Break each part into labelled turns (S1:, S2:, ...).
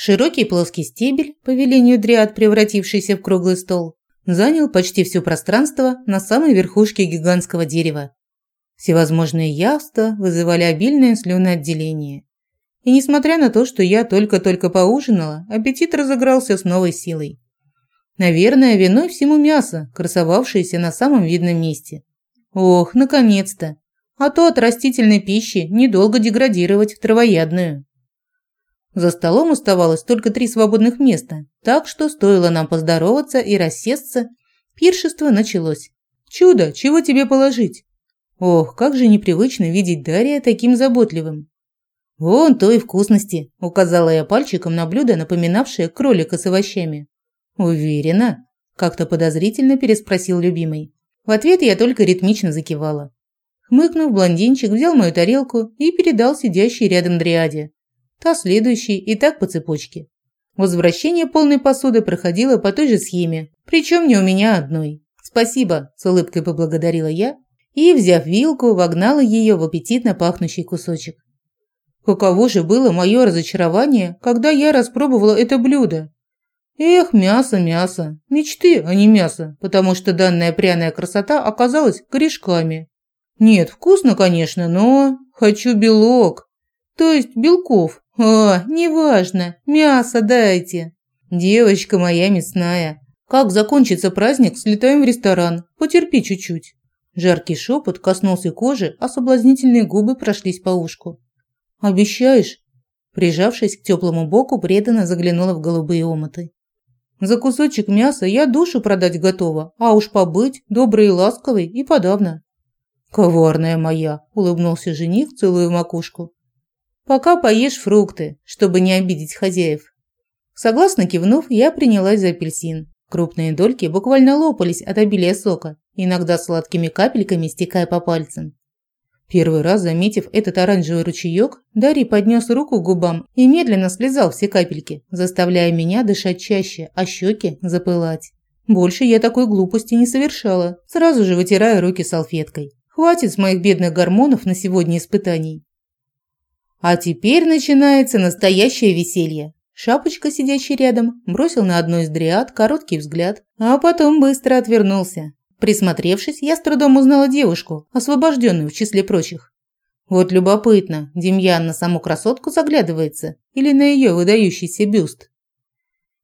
S1: Широкий плоский стебель, по велению дриад превратившийся в круглый стол, занял почти все пространство на самой верхушке гигантского дерева. Всевозможные явства вызывали обильное слюноотделение. И несмотря на то, что я только-только поужинала, аппетит разыгрался с новой силой. Наверное, виной всему мясо, красовавшееся на самом видном месте. Ох, наконец-то! А то от растительной пищи недолго деградировать в травоядную. За столом оставалось только три свободных места, так что стоило нам поздороваться и рассесться, пиршество началось. Чудо, чего тебе положить? Ох, как же непривычно видеть Дария таким заботливым. «Вон той вкусности», – указала я пальчиком на блюдо, напоминавшее кролика с овощами. «Уверена?» – как-то подозрительно переспросил любимый. В ответ я только ритмично закивала. Хмыкнув, блондинчик взял мою тарелку и передал сидящей рядом дриаде. Та следующей и так по цепочке. Возвращение полной посуды проходило по той же схеме, причем не у меня одной. «Спасибо», – с улыбкой поблагодарила я и, взяв вилку, вогнала ее в аппетитно пахнущий кусочек. Каково же было мое разочарование, когда я распробовала это блюдо. Эх, мясо, мясо. Мечты, а не мясо, потому что данная пряная красота оказалась корешками. Нет, вкусно, конечно, но хочу белок. То есть белков. А, неважно, мясо дайте. Девочка моя мясная. Как закончится праздник, слетаем в ресторан. Потерпи чуть-чуть. Жаркий шепот коснулся кожи, а соблазнительные губы прошлись по ушку. «Обещаешь?» Прижавшись к теплому боку, преданно заглянула в голубые омуты. «За кусочек мяса я душу продать готова, а уж побыть доброй и ласковой и подавно». «Коварная моя!» – улыбнулся жених, целую макушку. «Пока поешь фрукты, чтобы не обидеть хозяев». Согласно кивнув, я принялась за апельсин. Крупные дольки буквально лопались от обилия сока, иногда сладкими капельками стекая по пальцам. Первый раз, заметив этот оранжевый ручеек, Дарий поднес руку к губам и медленно слезал все капельки, заставляя меня дышать чаще, а щеки запылать. Больше я такой глупости не совершала, сразу же вытирая руки салфеткой. Хватит с моих бедных гормонов на сегодня испытаний. А теперь начинается настоящее веселье. Шапочка, сидящий рядом, бросил на одну из дриад короткий взгляд, а потом быстро отвернулся, Присмотревшись, я с трудом узнала девушку, освобожденную в числе прочих. Вот любопытно, Демьян на саму красотку заглядывается или на ее выдающийся бюст.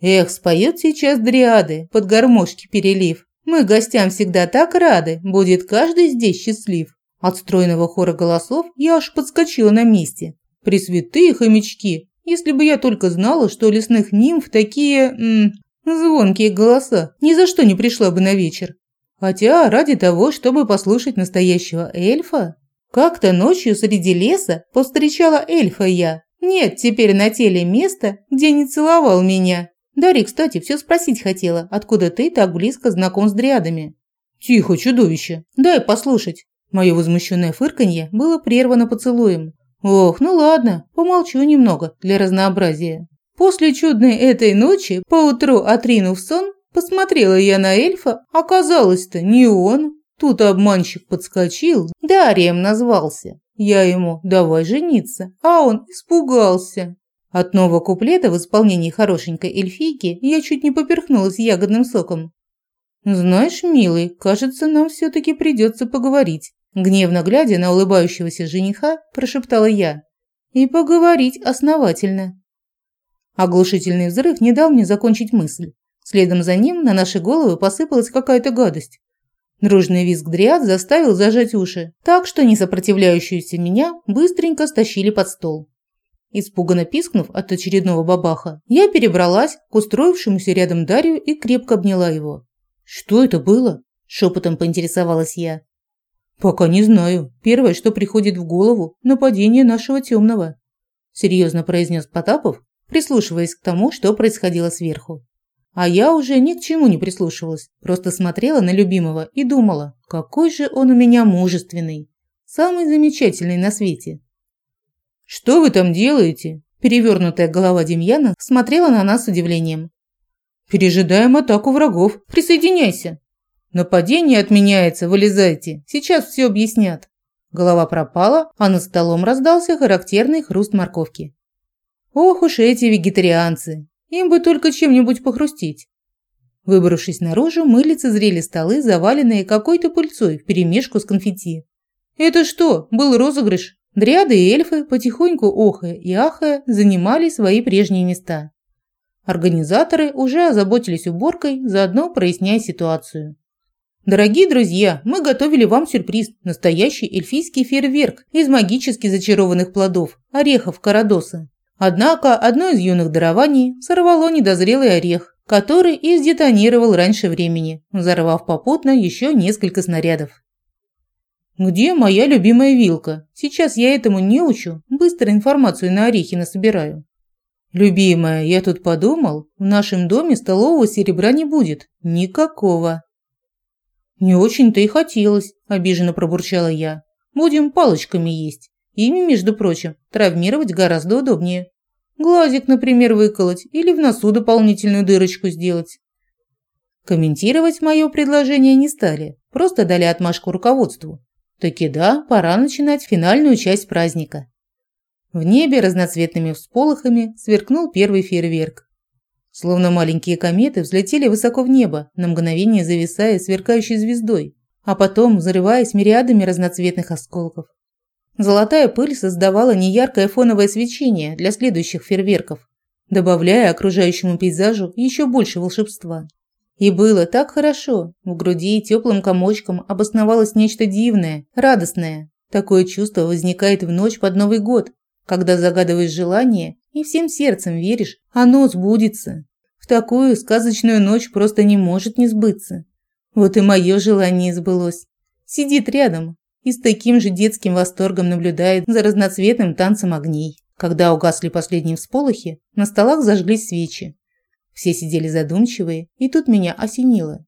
S1: Эх, споют сейчас дриады, под гармошки перелив. Мы гостям всегда так рады, будет каждый здесь счастлив. От стройного хора голосов я аж подскочила на месте. Пресвятые хомячки, если бы я только знала, что у лесных нимф такие... М, звонкие голоса, ни за что не пришла бы на вечер. Хотя ради того, чтобы послушать настоящего эльфа, как-то ночью среди леса повстречала эльфа я. Нет теперь на теле места, где не целовал меня. Дарья, кстати, все спросить хотела, откуда ты так близко знаком с дриадами. Тихо, чудовище, дай послушать. Мое возмущенное фырканье было прервано поцелуем. Ох, ну ладно, помолчу немного для разнообразия. После чудной этой ночи, поутру отринув сон, Посмотрела я на эльфа, оказалось-то не он. Тут обманщик подскочил, Дарием назвался. Я ему «давай жениться», а он испугался. От нового куплета в исполнении хорошенькой эльфийки я чуть не поперхнулась ягодным соком. «Знаешь, милый, кажется, нам все-таки придется поговорить», гневно глядя на улыбающегося жениха, прошептала я. «И поговорить основательно». Оглушительный взрыв не дал мне закончить мысль. Следом за ним на наши головы посыпалась какая-то гадость. Дружный визг дриад заставил зажать уши, так что несопротивляющуюся меня быстренько стащили под стол. Испуганно пискнув от очередного бабаха, я перебралась к устроившемуся рядом Дарью и крепко обняла его. «Что это было?» – шепотом поинтересовалась я. «Пока не знаю. Первое, что приходит в голову – нападение нашего темного», – серьезно произнес Потапов, прислушиваясь к тому, что происходило сверху. А я уже ни к чему не прислушивалась, просто смотрела на любимого и думала, какой же он у меня мужественный, самый замечательный на свете. «Что вы там делаете?» Перевернутая голова Демьяна смотрела на нас с удивлением. «Пережидаем атаку врагов. Присоединяйся!» «Нападение отменяется, вылезайте. Сейчас все объяснят». Голова пропала, а над столом раздался характерный хруст морковки. Ох уж эти вегетарианцы. Им бы только чем-нибудь похрустить. Выбравшись наружу, мы лицезрели столы, заваленные какой-то пыльцой вперемешку с конфетти. Это что, был розыгрыш? Дриады и эльфы, потихоньку охая и ахая, занимали свои прежние места. Организаторы уже озаботились уборкой, заодно проясняя ситуацию. Дорогие друзья, мы готовили вам сюрприз – настоящий эльфийский фейерверк из магически зачарованных плодов – орехов Карадоса. Однако одно из юных дарований сорвало недозрелый орех, который и сдетонировал раньше времени, взорвав попутно еще несколько снарядов. «Где моя любимая вилка? Сейчас я этому не учу, быстро информацию на орехи насобираю». «Любимая, я тут подумал, в нашем доме столового серебра не будет. Никакого». «Не очень-то и хотелось», – обиженно пробурчала я. «Будем палочками есть. Ими, между прочим, травмировать гораздо удобнее». Глазик, например, выколоть или в носу дополнительную дырочку сделать. Комментировать мое предложение не стали, просто дали отмашку руководству. Таки да, пора начинать финальную часть праздника. В небе разноцветными всполохами сверкнул первый фейерверк. Словно маленькие кометы взлетели высоко в небо, на мгновение зависая сверкающей звездой, а потом взрываясь мириадами разноцветных осколков. Золотая пыль создавала неяркое фоновое свечение для следующих фейерверков, добавляя окружающему пейзажу еще больше волшебства. И было так хорошо. В груди теплым комочком обосновалось нечто дивное, радостное. Такое чувство возникает в ночь под Новый год, когда загадываешь желание и всем сердцем веришь, оно сбудется. В такую сказочную ночь просто не может не сбыться. Вот и мое желание сбылось. Сидит рядом, и с таким же детским восторгом наблюдает за разноцветным танцем огней. Когда угасли последние всполохи, на столах зажглись свечи. Все сидели задумчивые, и тут меня осенило.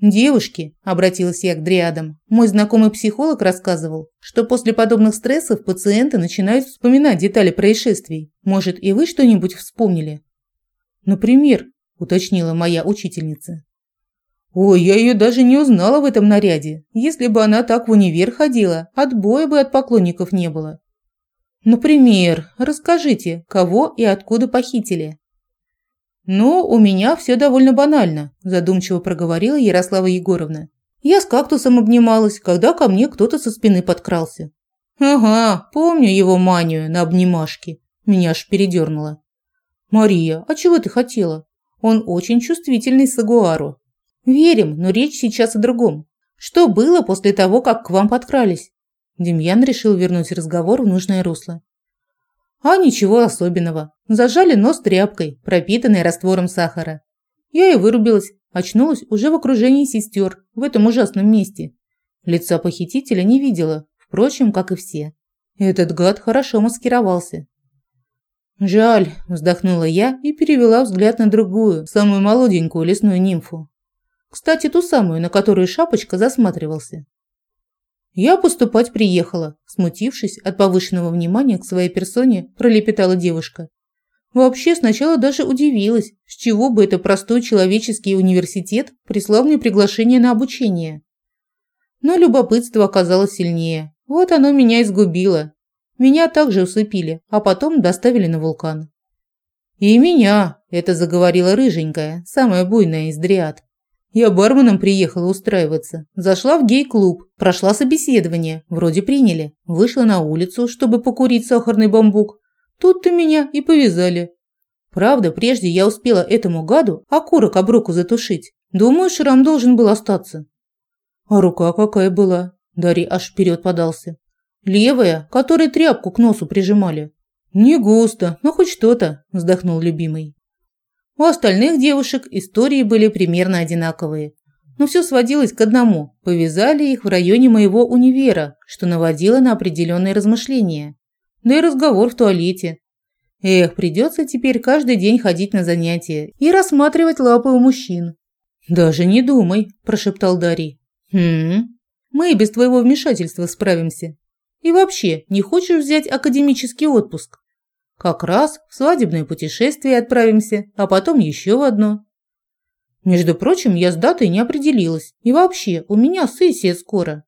S1: «Девушки», – обратилась я к дриадам, – мой знакомый психолог рассказывал, что после подобных стрессов пациенты начинают вспоминать детали происшествий. Может, и вы что-нибудь вспомнили? «Например», – уточнила моя учительница. Ой, я ее даже не узнала в этом наряде. Если бы она так в универ ходила, отбоя бы от поклонников не было. Например, расскажите, кого и откуда похитили? Ну, у меня все довольно банально, задумчиво проговорила Ярослава Егоровна. Я с кактусом обнималась, когда ко мне кто-то со спины подкрался. Ага, помню его манию на обнимашки. Меня аж передернуло. Мария, а чего ты хотела? Он очень чувствительный сагуару. Верим, но речь сейчас о другом. Что было после того, как к вам подкрались? Демьян решил вернуть разговор в нужное русло. А ничего особенного. Зажали нос тряпкой, пропитанной раствором сахара. Я и вырубилась, очнулась уже в окружении сестер в этом ужасном месте. Лица похитителя не видела, впрочем, как и все. Этот гад хорошо маскировался. «Жаль», – вздохнула я и перевела взгляд на другую, самую молоденькую лесную нимфу. Кстати, ту самую, на которую Шапочка засматривался. Я поступать приехала, смутившись от повышенного внимания к своей персоне, пролепетала девушка. Вообще, сначала даже удивилась, с чего бы это простой человеческий университет прислал мне приглашение на обучение. Но любопытство оказалось сильнее. Вот оно меня изгубило. Меня также усыпили, а потом доставили на вулкан. «И меня!» – это заговорила рыженькая, самая буйная из дриад. Я барменом приехала устраиваться. Зашла в гей-клуб, прошла собеседование, вроде приняли. Вышла на улицу, чтобы покурить сахарный бамбук. Тут-то меня и повязали. Правда, прежде я успела этому гаду окурок об руку затушить. Думаю, шрам должен был остаться. А рука какая была? Дарья аж вперед подался. Левая, которой тряпку к носу прижимали. Не густо, но хоть что-то, вздохнул любимый. У остальных девушек истории были примерно одинаковые. Но все сводилось к одному – повязали их в районе моего универа, что наводило на определенные размышления. Да и разговор в туалете. Эх, придется теперь каждый день ходить на занятия и рассматривать лапы у мужчин. «Даже не думай», – прошептал Дарий. «Хм, мы и без твоего вмешательства справимся. И вообще, не хочешь взять академический отпуск?» Как раз в свадебное путешествие отправимся, а потом еще в одно. Между прочим, я с датой не определилась. И вообще, у меня сессия скоро.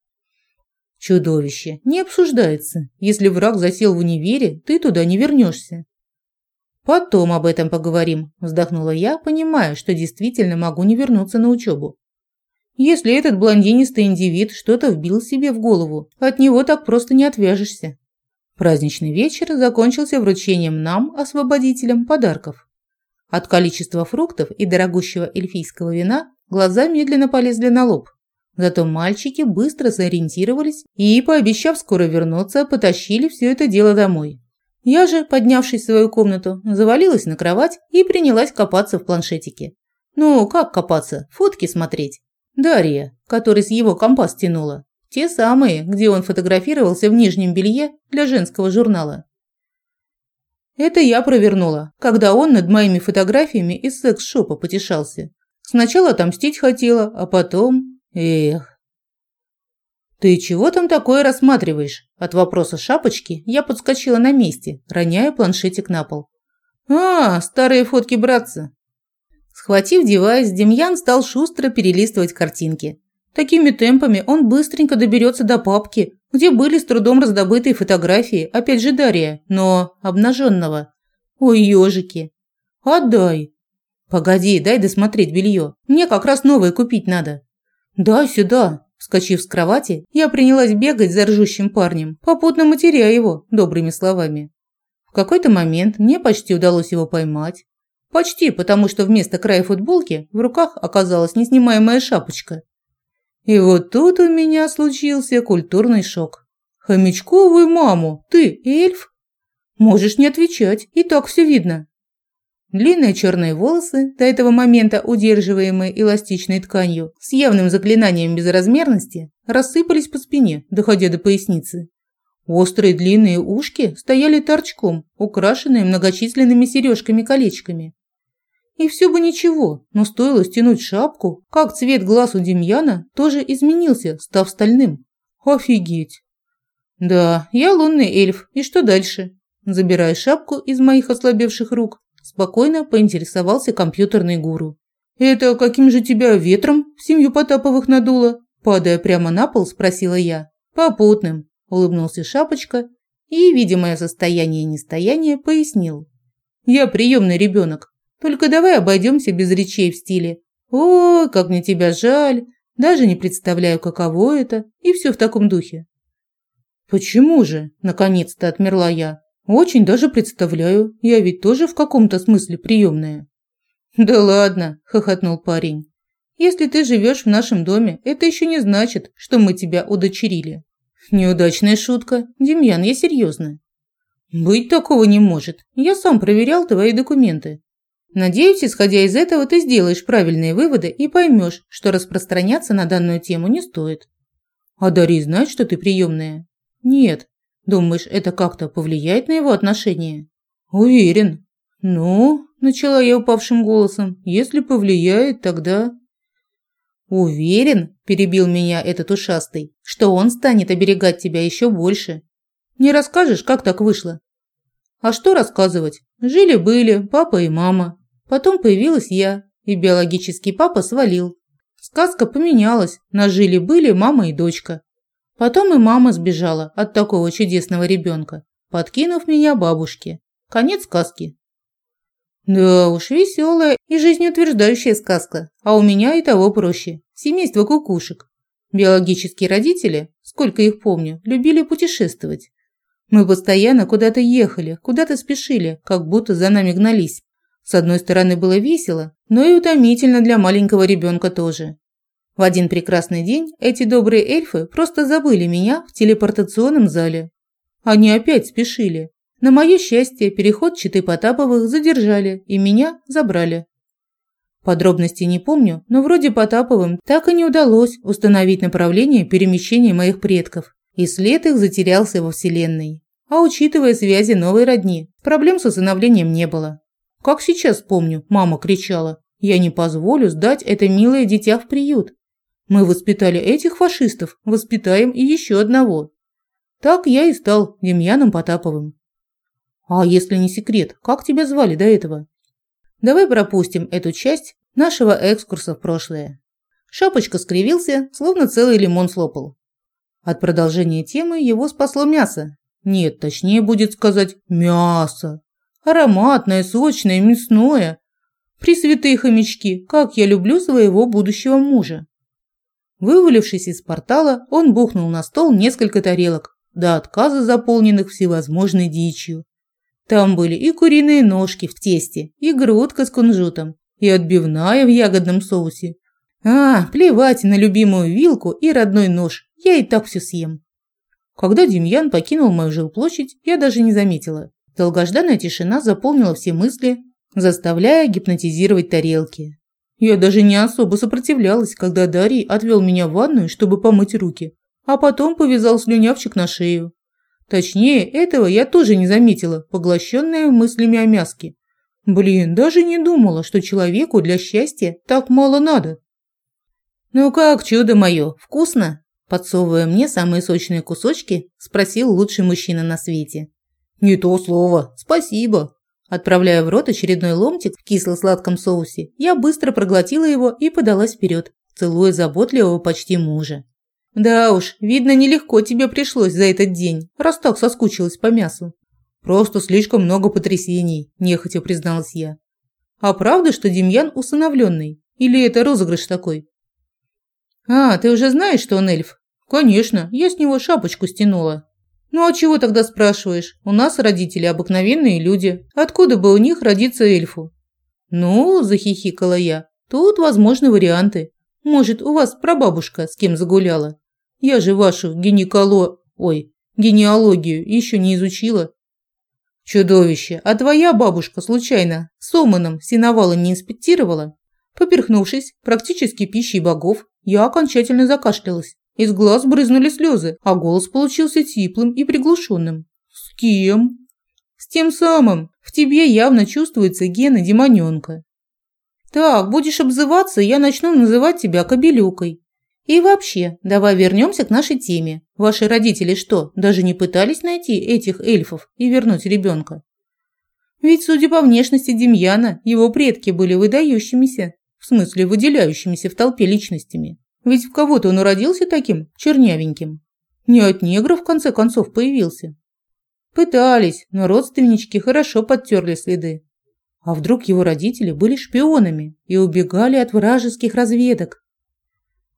S1: Чудовище. Не обсуждается. Если враг засел в универе, ты туда не вернешься. Потом об этом поговорим, вздохнула я, понимая, что действительно могу не вернуться на учебу. Если этот блондинистый индивид что-то вбил себе в голову, от него так просто не отвяжешься. Праздничный вечер закончился вручением нам, освободителям, подарков. От количества фруктов и дорогущего эльфийского вина глаза медленно полезли на лоб. Зато мальчики быстро сориентировались и, пообещав скоро вернуться, потащили все это дело домой. Я же, поднявшись в свою комнату, завалилась на кровать и принялась копаться в планшетике. Ну, как копаться? Фотки смотреть. Дарья, который с его компас тянула. Те самые, где он фотографировался в нижнем белье для женского журнала. Это я провернула, когда он над моими фотографиями из секс-шопа потешался. Сначала отомстить хотела, а потом... Эх. «Ты чего там такое рассматриваешь?» От вопроса шапочки я подскочила на месте, роняя планшетик на пол. «А, старые фотки братца». Схватив девайс, Демьян стал шустро перелистывать картинки. Такими темпами он быстренько доберется до папки, где были с трудом раздобытые фотографии, опять же Дарья, но обнаженного. Ой, ежики. Отдай. Погоди, дай досмотреть белье. Мне как раз новое купить надо. «Да, сюда!» Вскочив с кровати, я принялась бегать за ржущим парнем, попутно матеря его добрыми словами. В какой-то момент мне почти удалось его поймать. Почти, потому что вместо края футболки в руках оказалась неснимаемая шапочка. И вот тут у меня случился культурный шок. «Хомячковую маму! Ты эльф?» «Можешь не отвечать, и так все видно». Длинные черные волосы, до этого момента удерживаемые эластичной тканью, с явным заклинанием безразмерности, рассыпались по спине, доходя до поясницы. Острые длинные ушки стояли торчком, украшенные многочисленными сережками-колечками. И все бы ничего, но стоило стянуть шапку, как цвет глаз у Демьяна тоже изменился, став стальным. Офигеть! Да, я лунный эльф, и что дальше? Забирая шапку из моих ослабевших рук, Спокойно поинтересовался компьютерный гуру. «Это каким же тебя ветром в семью Потаповых надуло?» Падая прямо на пол, спросила я. «Попутным», – улыбнулся Шапочка и, видя мое состояние и нестояние, пояснил. «Я приемный ребенок. Только давай обойдемся без речей в стиле «Ой, как мне тебя жаль», даже не представляю, каково это, и все в таком духе. «Почему же?» – наконец-то отмерла я. Очень даже представляю. Я ведь тоже в каком-то смысле приемная. Да ладно, хохотнул парень. Если ты живешь в нашем доме, это еще не значит, что мы тебя удочерили. Неудачная шутка. Демьян, я серьезно. Быть такого не может. Я сам проверял твои документы. Надеюсь, исходя из этого, ты сделаешь правильные выводы и поймешь, что распространяться на данную тему не стоит. А Дарья знает, что ты приемная? Нет, Думаешь, это как-то повлияет на его отношения? Уверен. Ну, начала я упавшим голосом. Если повлияет, тогда Уверен, перебил меня этот ушастый, что он станет оберегать тебя еще больше. Не расскажешь, как так вышло? А что рассказывать? Жили-были папа и мама. Потом появилась я, и биологический папа свалил. Сказка поменялась, на жили-были мама и дочка. Потом и мама сбежала от такого чудесного ребенка, подкинув меня бабушке. Конец сказки. Да уж, веселая и жизнеутверждающая сказка, а у меня и того проще. Семейство кукушек. Биологические родители, сколько их помню, любили путешествовать. Мы постоянно куда-то ехали, куда-то спешили, как будто за нами гнались. С одной стороны было весело, но и утомительно для маленького ребенка тоже. В один прекрасный день эти добрые эльфы просто забыли меня в телепортационном зале. Они опять спешили. На мое счастье, переход Читы Потаповых задержали и меня забрали. Подробностей не помню, но вроде Потаповым так и не удалось установить направление перемещения моих предков, и след их затерялся во Вселенной. А учитывая связи новой родни, проблем с усыновлением не было. Как сейчас помню, мама кричала, «Я не позволю сдать это милое дитя в приют, мы воспитали этих фашистов, воспитаем и еще одного. Так я и стал Демьяном Потаповым. А если не секрет, как тебя звали до этого? Давай пропустим эту часть нашего экскурса в прошлое. Шапочка скривился, словно целый лимон слопал. От продолжения темы его спасло мясо. Нет, точнее будет сказать мясо. Ароматное, сочное, мясное. Пресвятые хомячки, как я люблю своего будущего мужа. Вывалившись из портала, он бухнул на стол несколько тарелок, до отказа заполненных всевозможной дичью. Там были и куриные ножки в тесте, и грудка с кунжутом, и отбивная в ягодном соусе. А, плевать на любимую вилку и родной нож, я и так все съем. Когда Демьян покинул мою жилплощадь, я даже не заметила. Долгожданная тишина заполнила все мысли, заставляя гипнотизировать тарелки. Я даже не особо сопротивлялась, когда Дарий отвел меня в ванную, чтобы помыть руки, а потом повязал слюнявчик на шею. Точнее, этого я тоже не заметила, поглощенная мыслями о мяске. Блин, даже не думала, что человеку для счастья так мало надо. «Ну как, чудо мое, вкусно?» Подсовывая мне самые сочные кусочки, спросил лучший мужчина на свете. «Не то слово. Спасибо». Отправляя в рот очередной ломтик в кисло-сладком соусе, я быстро проглотила его и подалась вперед, целуя заботливого почти мужа. Да уж, видно, нелегко тебе пришлось за этот день, раз так соскучилась по мясу. Просто слишком много потрясений, нехотя призналась я. А правда, что Демьян усыновленный? Или это розыгрыш такой? А, ты уже знаешь, что он эльф? Конечно, я с него шапочку стянула. Ну а чего тогда спрашиваешь? У нас родители обыкновенные люди. Откуда бы у них родиться эльфу? Ну, захихикала я. Тут возможны варианты. Может, у вас прабабушка с кем загуляла? Я же вашу гинеколо... Ой, генеалогию еще не изучила. Чудовище, а твоя бабушка случайно с Оманом синовала не инспектировала? Поперхнувшись практически пищей богов, я окончательно закашлялась. Из глаз брызнули слезы, а голос получился теплым и приглушенным. «С кем?» «С тем самым. В тебе явно чувствуется гена демоненка». «Так, будешь обзываться, я начну называть тебя Кобелюкой. И вообще, давай вернемся к нашей теме. Ваши родители что, даже не пытались найти этих эльфов и вернуть ребенка? Ведь, судя по внешности Демьяна, его предки были выдающимися, в смысле выделяющимися в толпе личностями. Ведь в кого-то он уродился таким, чернявеньким. Не от негра, в конце концов, появился. Пытались, но родственнички хорошо подтерли следы. А вдруг его родители были шпионами и убегали от вражеских разведок,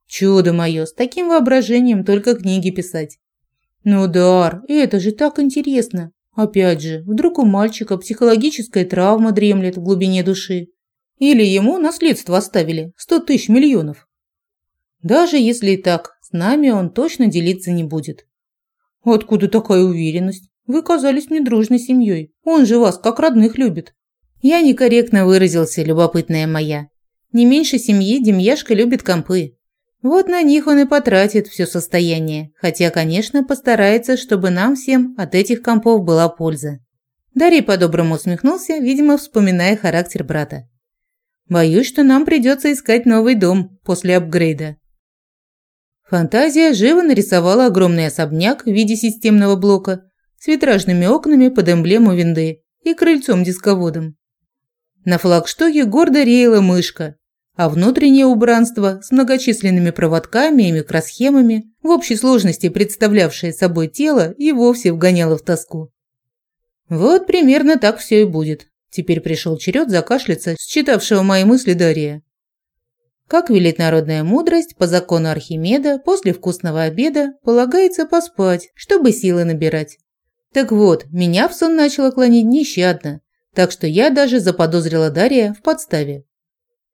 S1: Чудо мое, с таким воображением только книги писать. Ну, Дар, это же так интересно. Опять же, вдруг у мальчика психологическая травма дремлет в глубине души. Или ему наследство оставили, сто тысяч миллионов. Даже если и так, с нами он точно делиться не будет. Откуда такая уверенность? Вы казались мне дружной семьей. Он же вас как родных любит. Я некорректно выразился, любопытная моя. Не меньше семьи Демьяшка любит компы. Вот на них он и потратит все состояние, хотя, конечно, постарается, чтобы нам всем от этих компов была польза. Дарий по-доброму усмехнулся, видимо, вспоминая характер брата. Боюсь, что нам придется искать новый дом после апгрейда. Фантазия живо нарисовала огромный особняк в виде системного блока с витражными окнами под эмблему винды и крыльцом-дисководом. На флагштоке гордо реяла мышка, а внутреннее убранство с многочисленными проводками и микросхемами, в общей сложности представлявшее собой тело, и вовсе вгоняло в тоску. Вот примерно так все и будет. Теперь пришел черед закашляться, считавшего мои мысли Дария. Как велит народная мудрость, по закону Архимеда, после вкусного обеда полагается поспать, чтобы силы набирать. Так вот, меня в сон начало клонить нещадно, так что я даже заподозрила Дария в подставе.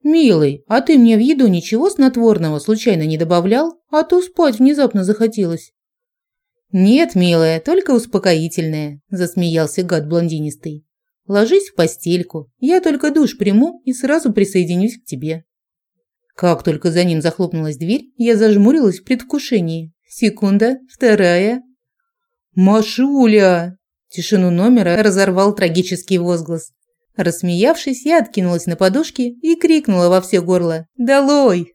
S1: «Милый, а ты мне в еду ничего снотворного случайно не добавлял? А то спать внезапно захотелось». «Нет, милая, только успокоительное», – засмеялся гад блондинистый. «Ложись в постельку, я только душ приму и сразу присоединюсь к тебе». Как только за ним захлопнулась дверь, я зажмурилась в предвкушении. Секунда, вторая. «Машуля!» Тишину номера разорвал трагический возглас. Рассмеявшись, я откинулась на подушки и крикнула во все горло «Долой!».